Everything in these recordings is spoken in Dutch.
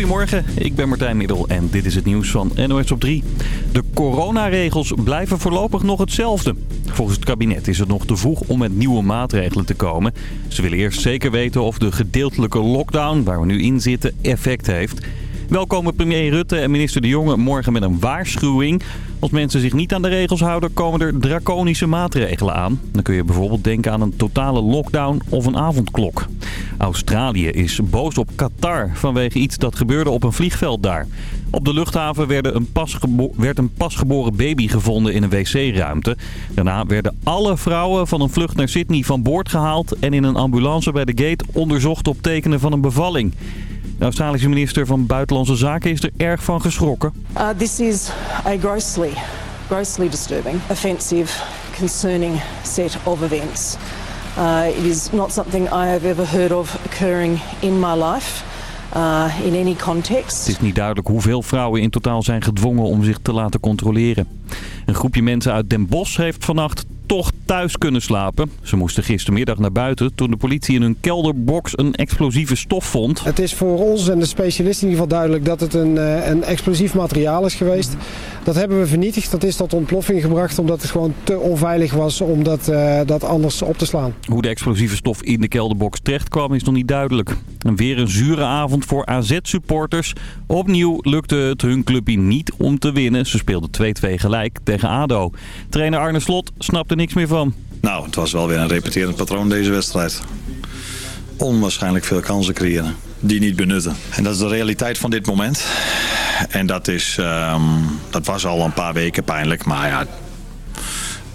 Goedemorgen, ik ben Martijn Middel en dit is het nieuws van NOS op 3. De coronaregels blijven voorlopig nog hetzelfde. Volgens het kabinet is het nog te vroeg om met nieuwe maatregelen te komen. Ze willen eerst zeker weten of de gedeeltelijke lockdown, waar we nu in zitten, effect heeft. Wel komen premier Rutte en minister De Jonge morgen met een waarschuwing. Als mensen zich niet aan de regels houden, komen er draconische maatregelen aan. Dan kun je bijvoorbeeld denken aan een totale lockdown of een avondklok. Australië is boos op Qatar vanwege iets dat gebeurde op een vliegveld daar. Op de luchthaven werd een, werd een pasgeboren baby gevonden in een wc-ruimte. Daarna werden alle vrouwen van een vlucht naar Sydney van boord gehaald... en in een ambulance bij de gate onderzocht op tekenen van een bevalling. De Australische minister van Buitenlandse Zaken is er erg van geschrokken. Uh, this is a grossly, grossly disturbing, offensive, concerning set of events. Uh, it is not something I have ever heard of occurring in my life. Uh, in any context. Het is niet duidelijk hoeveel vrouwen in totaal zijn gedwongen om zich te laten controleren. Een groepje mensen uit Den Bosch heeft vannacht toch thuis kunnen slapen. Ze moesten gistermiddag naar buiten toen de politie in hun kelderbox een explosieve stof vond. Het is voor ons en de specialisten in ieder geval duidelijk dat het een, eh, een explosief materiaal is geweest. Dat hebben we vernietigd. Dat is tot ontploffing gebracht omdat het gewoon te onveilig was om dat, uh, dat anders op te slaan. Hoe de explosieve stof in de kelderbox terecht kwam is nog niet duidelijk. En weer een zure avond voor AZ-supporters. Opnieuw lukte het hun clubje niet om te winnen. Ze speelden 2-2 gelijk tegen ADO. Trainer Arne Slot snapte niks meer van. Nou, het was wel weer een repeterend patroon deze wedstrijd. Onwaarschijnlijk veel kansen creëren. Die niet benutten. En dat is de realiteit van dit moment. En dat, is, um, dat was al een paar weken pijnlijk. Maar ja,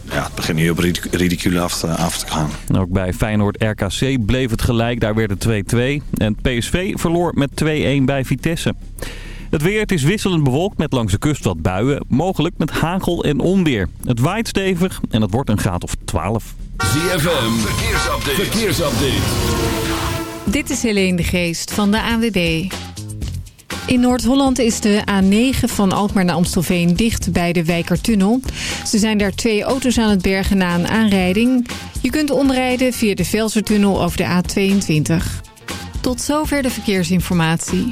ja, het begint nu op ridicule af te, af te gaan. Ook bij Feyenoord RKC bleef het gelijk. Daar werd het 2-2. En PSV verloor met 2-1 bij Vitesse. Het weer het is wisselend bewolkt met langs de kust wat buien. Mogelijk met hagel en onweer. Het waait stevig en het wordt een graad of 12. ZFM, verkeersupdate. verkeersupdate. Dit is Helene de Geest van de ANWB. In Noord-Holland is de A9 van Alkmaar naar Amstelveen dicht bij de Wijkertunnel. Ze zijn daar twee auto's aan het bergen na een aanrijding. Je kunt omrijden via de Velsertunnel over de A22. Tot zover de verkeersinformatie.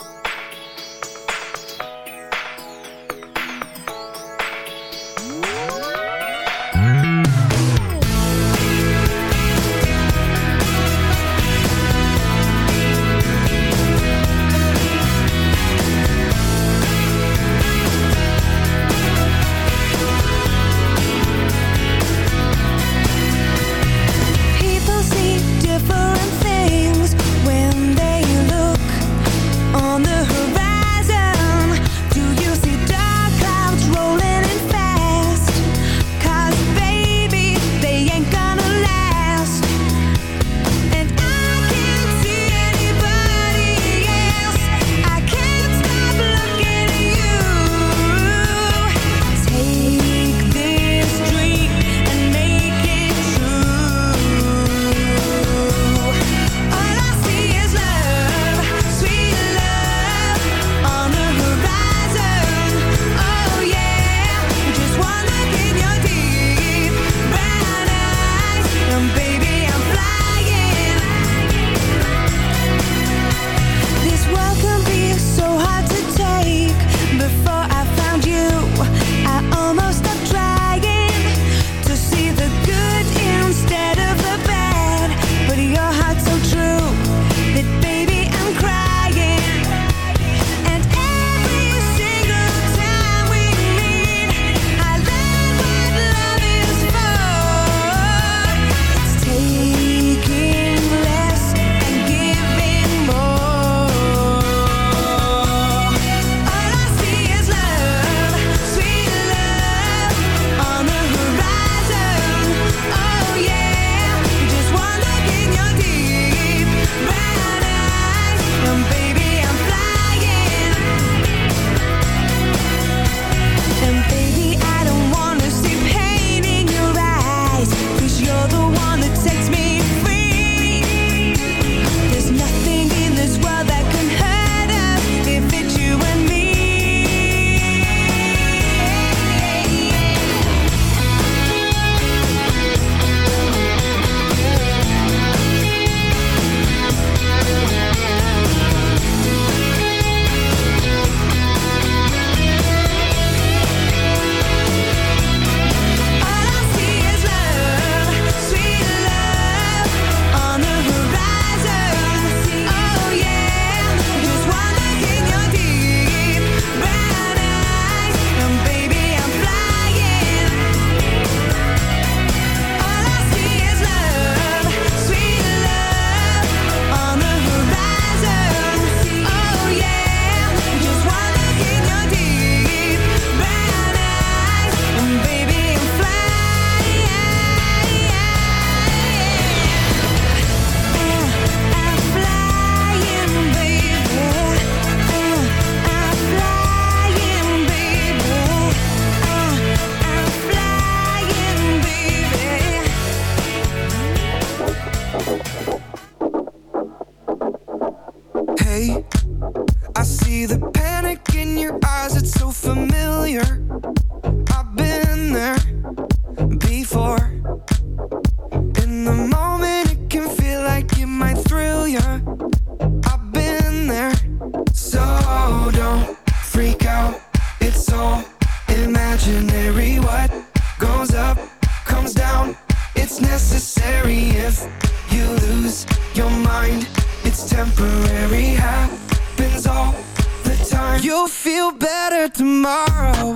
feel better tomorrow.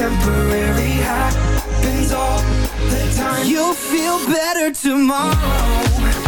temporary happens all the time. You'll feel better tomorrow.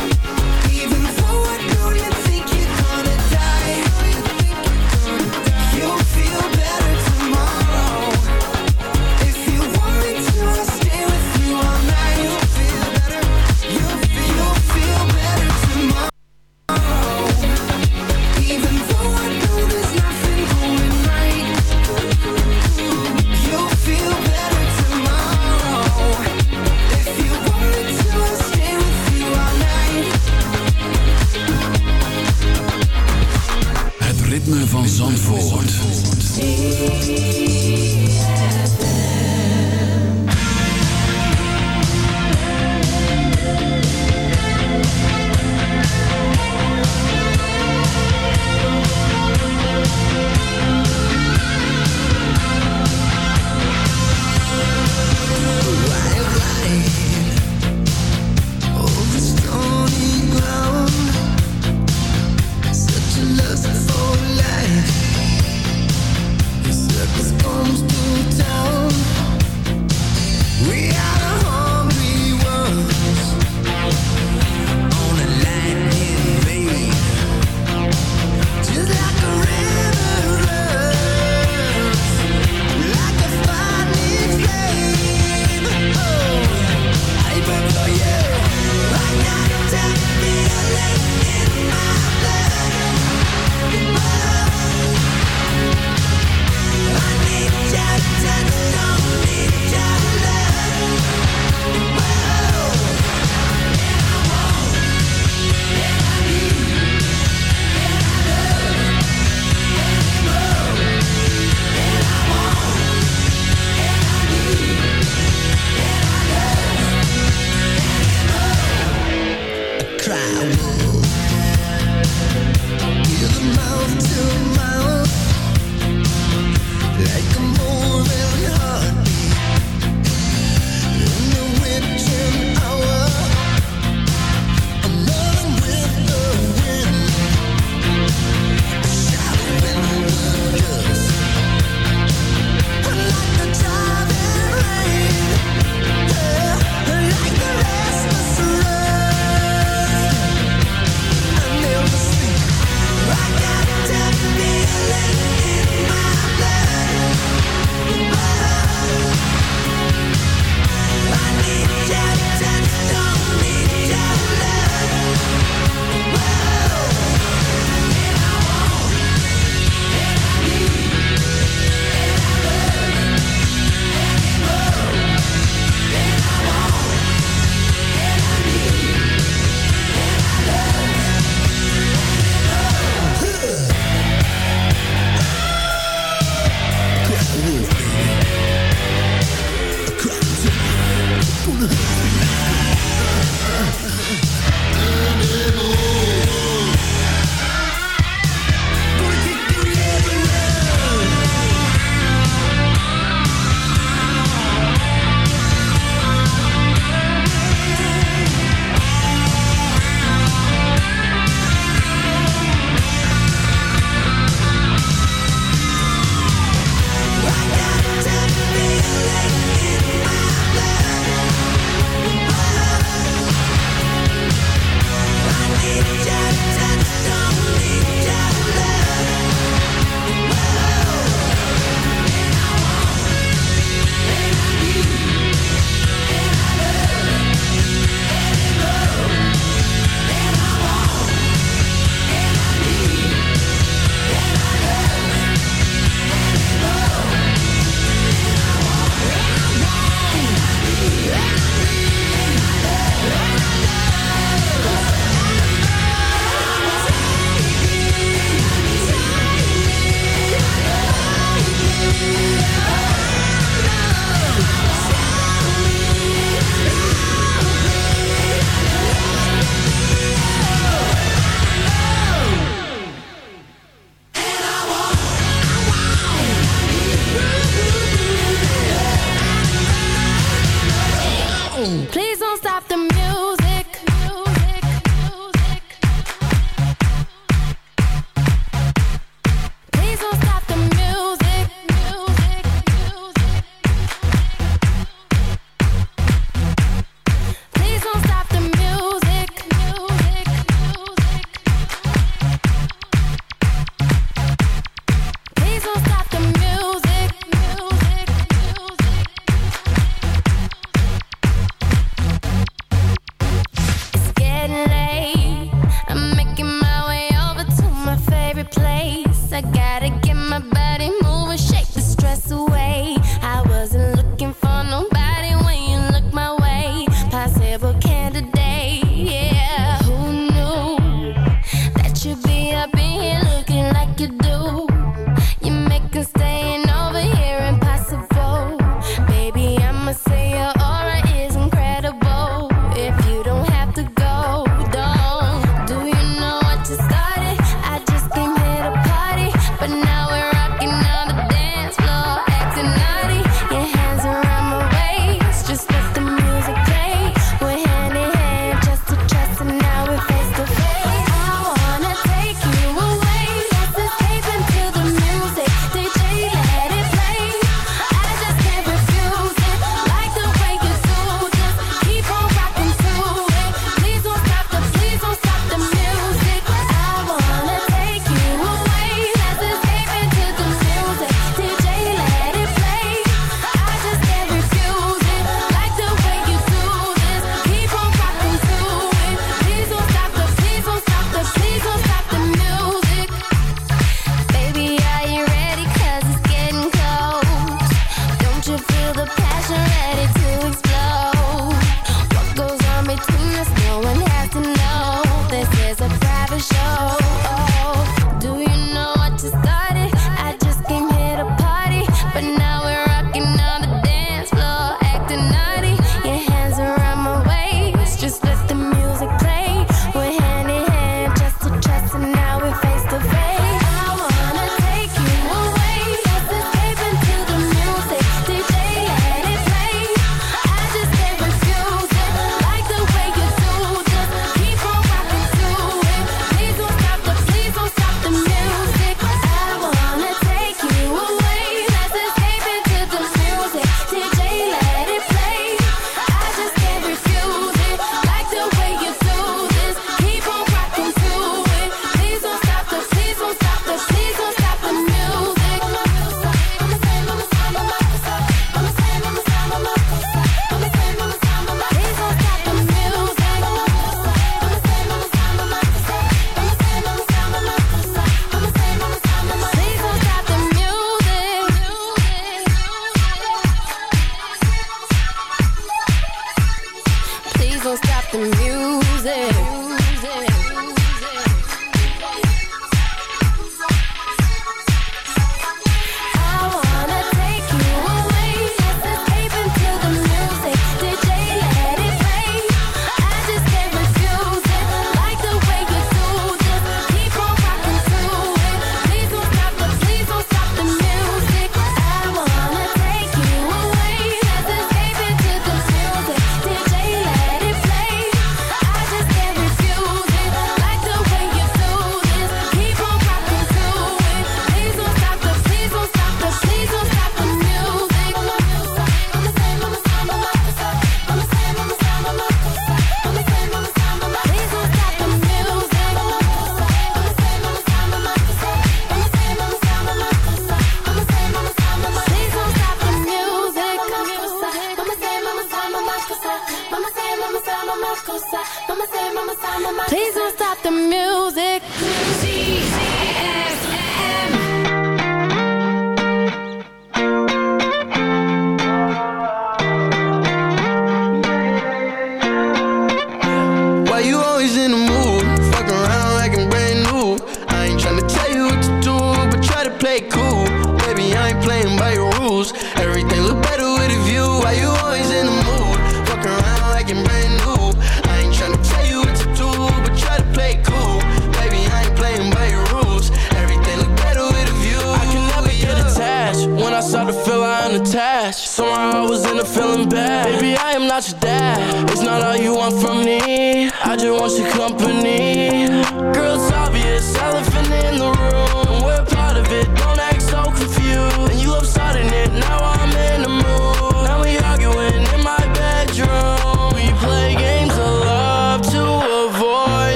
not your dad. It's not all you want from me. I just want your company.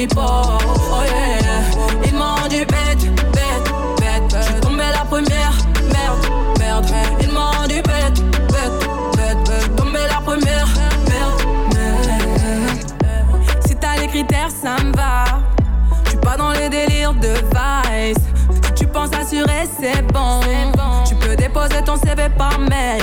Pipeaux. Oh. Ils m'ont dit bête, bête, bête. Je suis tombée la première, merde, merde. Ils m'ont dit bête, bête, bête. Suis tombée la première, merde, merde. Si t'as les critères, ça me va. Je suis pas dans les délires de vice. Si tu penses assurer, c'est bon. Tu peux déposer ton CV par mail.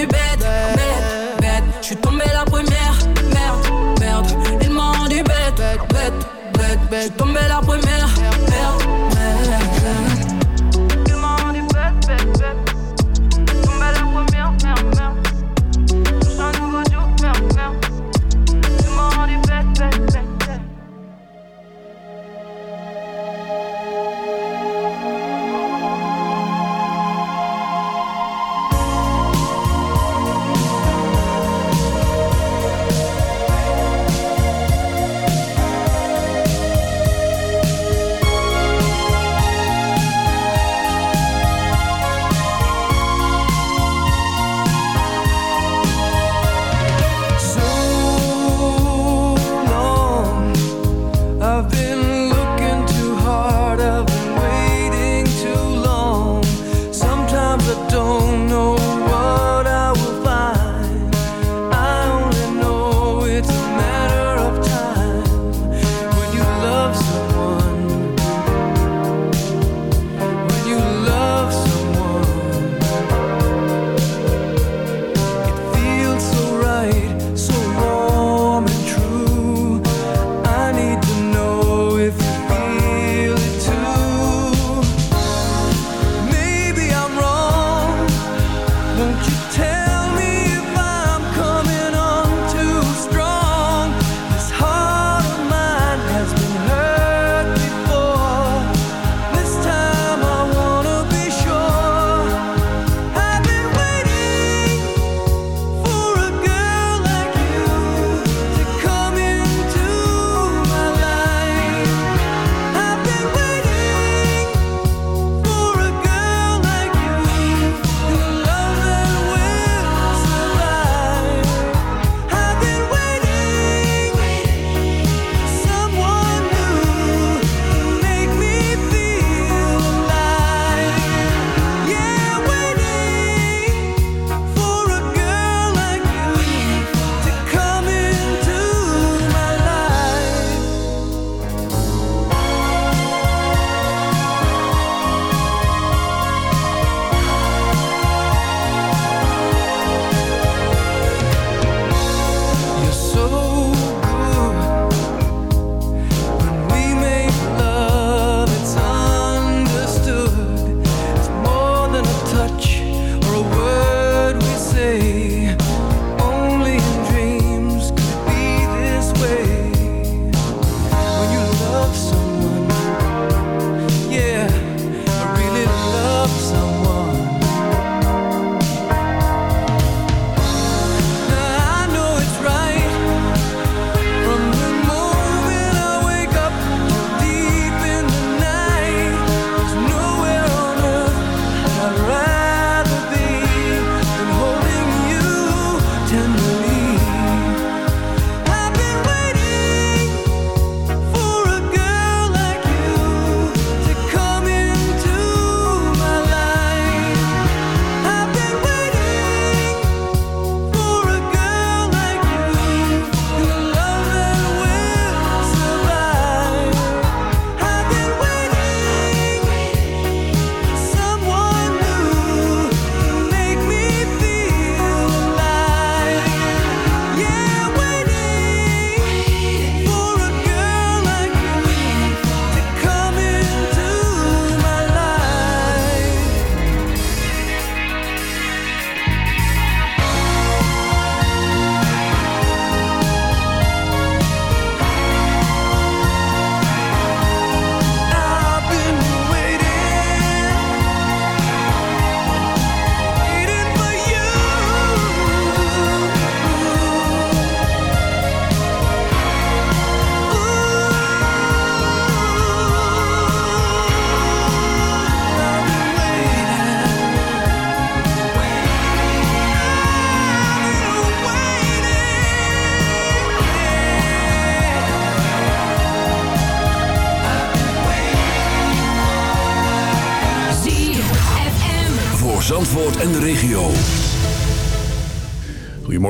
Rendu bête, bête, bête. Je suis tombée la première, merde, merde. Ils m'ont rendu bête, bête, bête, bête. Je suis tombée la première,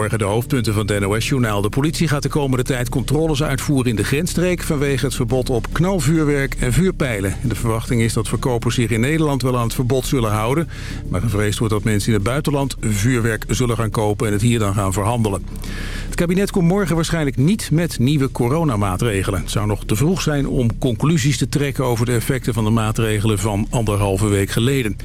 Goedemorgen, de hoofdpunten van het NOS-journaal. De politie gaat de komende tijd controles uitvoeren in de grensstreek... vanwege het verbod op knalvuurwerk en vuurpijlen. De verwachting is dat verkopers zich in Nederland wel aan het verbod zullen houden... maar gevreesd wordt dat mensen in het buitenland vuurwerk zullen gaan kopen... en het hier dan gaan verhandelen. Het kabinet komt morgen waarschijnlijk niet met nieuwe coronamaatregelen. Het zou nog te vroeg zijn om conclusies te trekken... over de effecten van de maatregelen van anderhalve week geleden.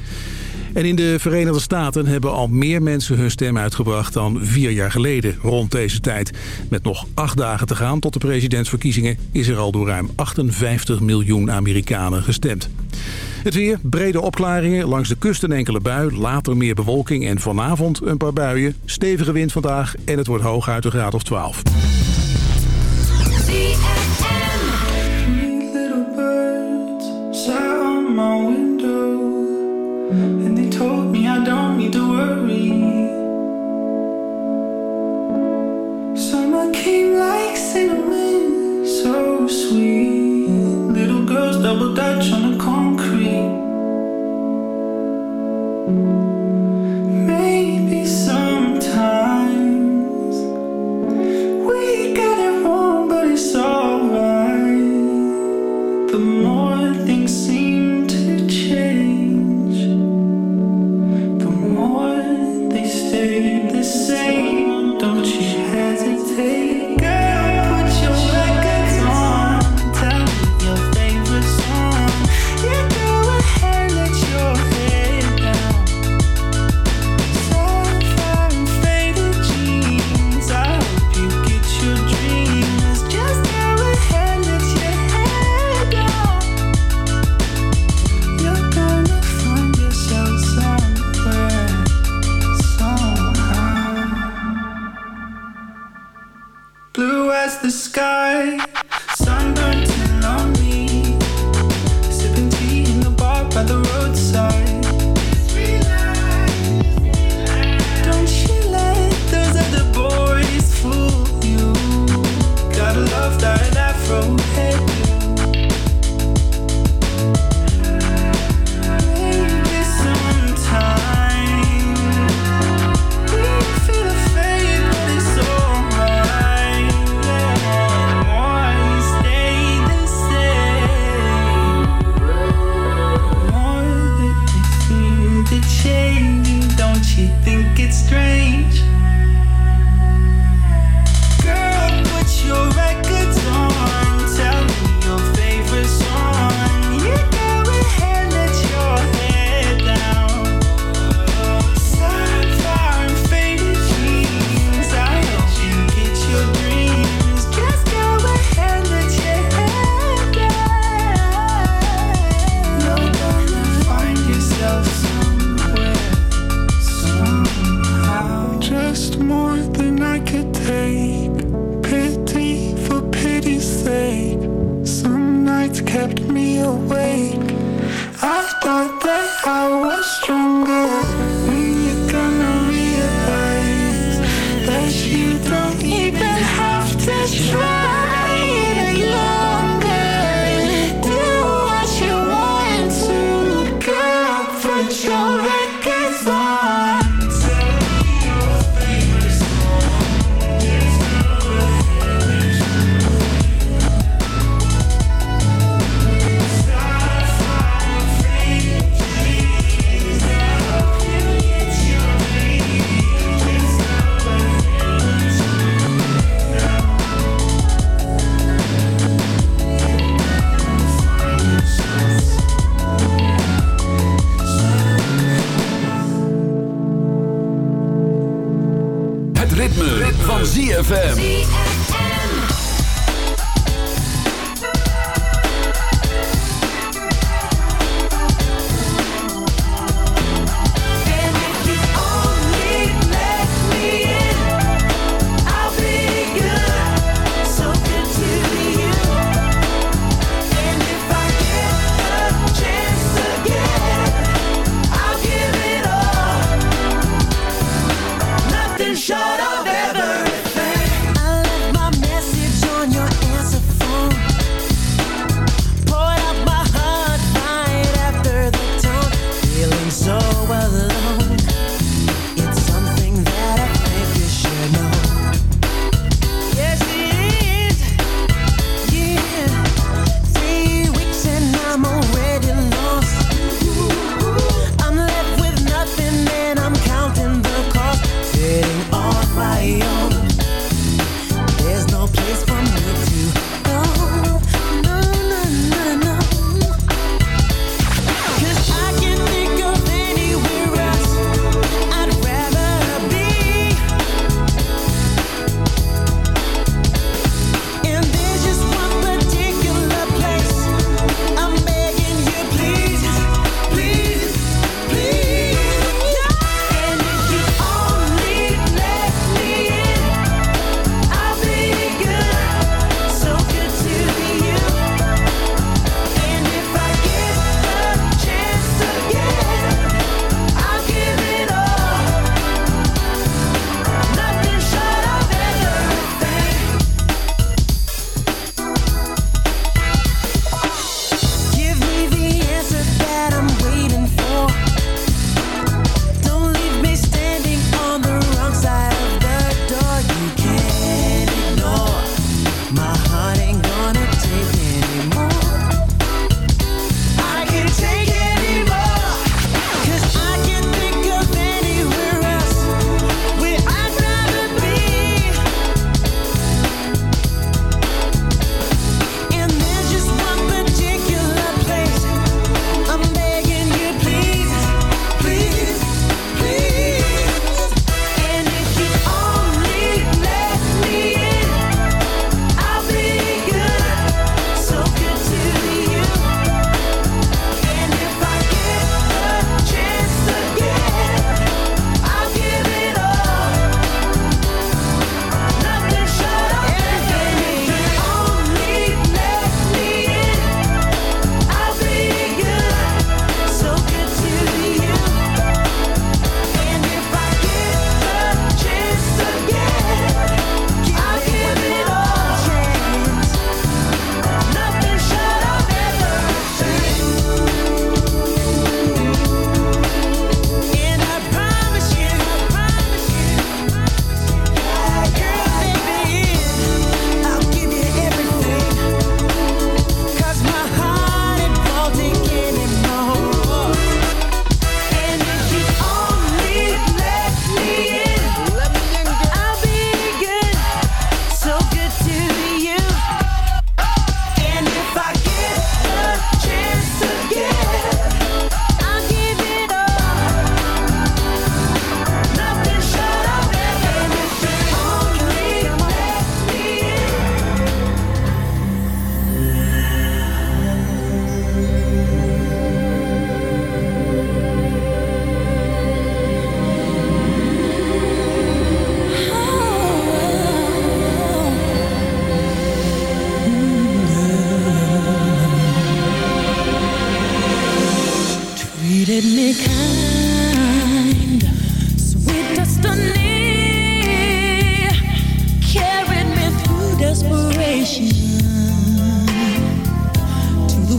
En in de Verenigde Staten hebben al meer mensen hun stem uitgebracht dan vier jaar geleden rond deze tijd. Met nog acht dagen te gaan tot de presidentsverkiezingen is er al door ruim 58 miljoen Amerikanen gestemd. Het weer, brede opklaringen, langs de kust een enkele bui, later meer bewolking en vanavond een paar buien. Stevige wind vandaag en het wordt hooguit een graad of 12. little birds sat on my sweet. Little girls double dutch on the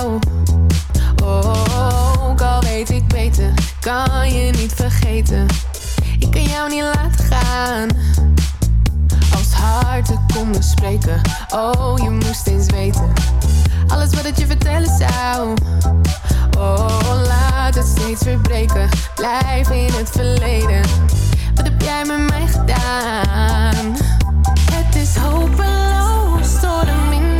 Oh, ook al weet ik beter, kan je niet vergeten. Ik kan jou niet laten gaan. Als harten konden spreken, oh je moest eens weten. Alles wat ik je vertellen zou. Oh, laat het steeds verbreken, blijf in het verleden. Wat heb jij met mij gedaan? Het is hopeloos door de minder.